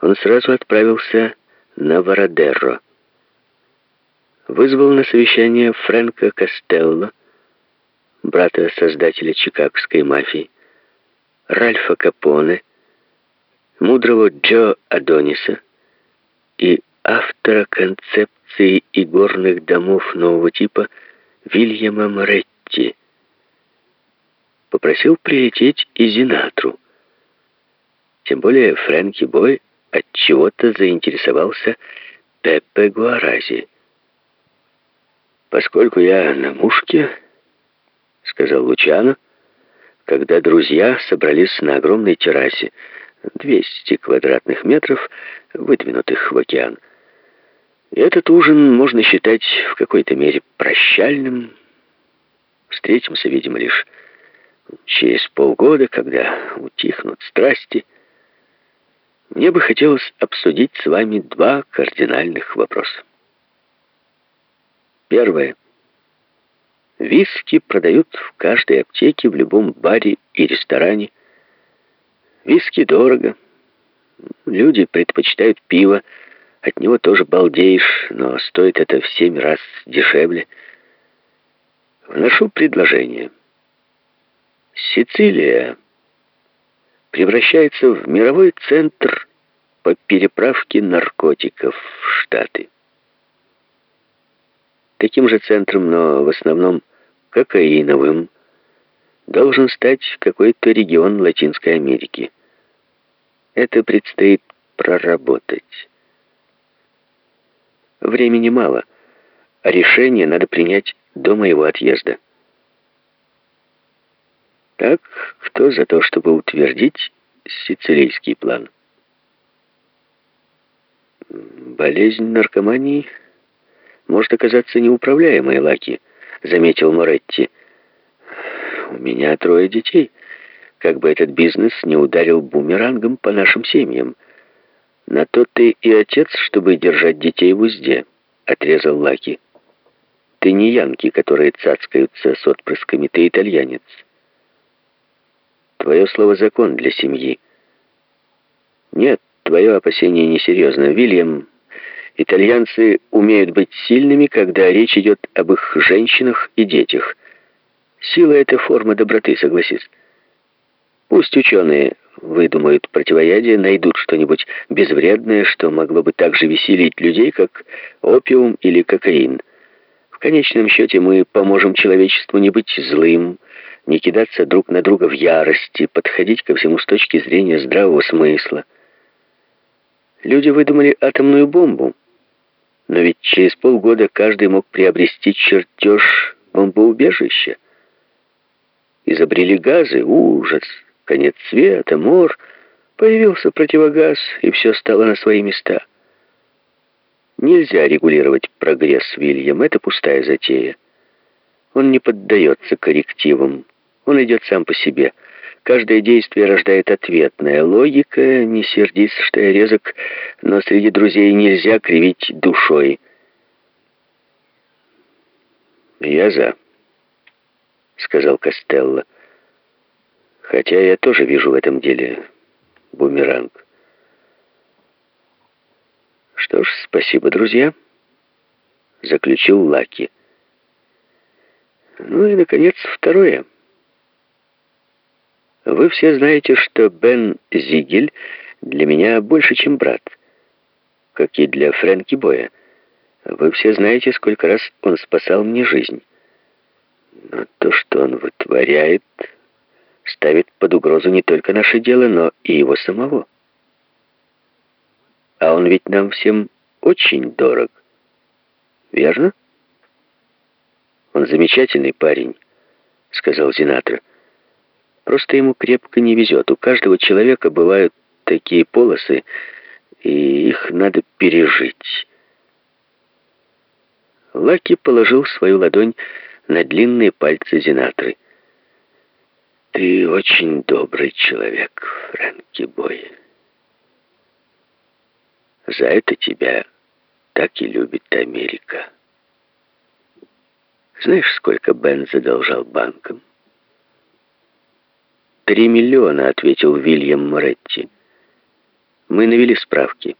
он сразу отправился на Вородерро. Вызвал на совещание Фрэнка Костелло, брата создателя чикагской мафии, Ральфа Капоне, мудрого Джо Адониса и автора концепции игорных домов нового типа Вильяма Моретти. Попросил прилететь и Зинатру. Тем более Фрэнки Бой чего-то заинтересовался Пеппе Гуарази. «Поскольку я на мушке», — сказал Лучано, когда друзья собрались на огромной террасе, 200 квадратных метров, выдвинутых в океан. Этот ужин можно считать в какой-то мере прощальным. Встретимся, видимо, лишь через полгода, когда утихнут страсти. Мне бы хотелось обсудить с вами два кардинальных вопроса. Первое. Виски продают в каждой аптеке, в любом баре и ресторане. Виски дорого. Люди предпочитают пиво. От него тоже балдеешь, но стоит это в семь раз дешевле. Вношу предложение. Сицилия превращается в мировой центр по переправке наркотиков в Штаты. Таким же центром, но в основном кокаиновым, должен стать какой-то регион Латинской Америки. Это предстоит проработать. Времени мало, а решение надо принять до моего отъезда. Так, кто за то, чтобы утвердить сицилийский план? Болезнь наркомании может оказаться неуправляемой, Лаки, заметил Моретти. У меня трое детей. Как бы этот бизнес не ударил бумерангом по нашим семьям. На то ты и отец, чтобы держать детей в узде, отрезал Лаки. Ты не янки, которые цацкаются с отпрысками, ты итальянец. Твое слово закон для семьи. Нет, твое опасение несерьезно. Вильям, итальянцы умеют быть сильными, когда речь идет об их женщинах и детях. Сила — это форма доброты, согласись. Пусть ученые выдумают противоядие, найдут что-нибудь безвредное, что могло бы так же веселить людей, как опиум или кокаин. В конечном счете мы поможем человечеству не быть злым, не кидаться друг на друга в ярости, подходить ко всему с точки зрения здравого смысла. Люди выдумали атомную бомбу, но ведь через полгода каждый мог приобрести чертеж бомбоубежища. Изобрели газы, ужас, конец света, мор. Появился противогаз, и все стало на свои места. Нельзя регулировать прогресс, Вильям, это пустая затея. Он не поддается коррективам, он идет сам по себе. Каждое действие рождает ответная логика. Не сердись, что я резок, но среди друзей нельзя кривить душой. «Я за», — сказал Костелло. «Хотя я тоже вижу в этом деле бумеранг». «Что ж, спасибо, друзья», — заключил Лаки. «Ну и, наконец, второе». Вы все знаете, что Бен Зигель для меня больше, чем брат, как и для Фрэнки Боя. Вы все знаете, сколько раз он спасал мне жизнь. Но то, что он вытворяет, ставит под угрозу не только наше дело, но и его самого. А он ведь нам всем очень дорог. Верно? Он замечательный парень, сказал Зинатра. Просто ему крепко не везет. У каждого человека бывают такие полосы, и их надо пережить. Лаки положил свою ладонь на длинные пальцы Зинатры. «Ты очень добрый человек, Фрэнки Бой. За это тебя так и любит Америка. Знаешь, сколько Бен задолжал банкам? «Три миллиона», — ответил Вильям Моретти. Мы навели справки.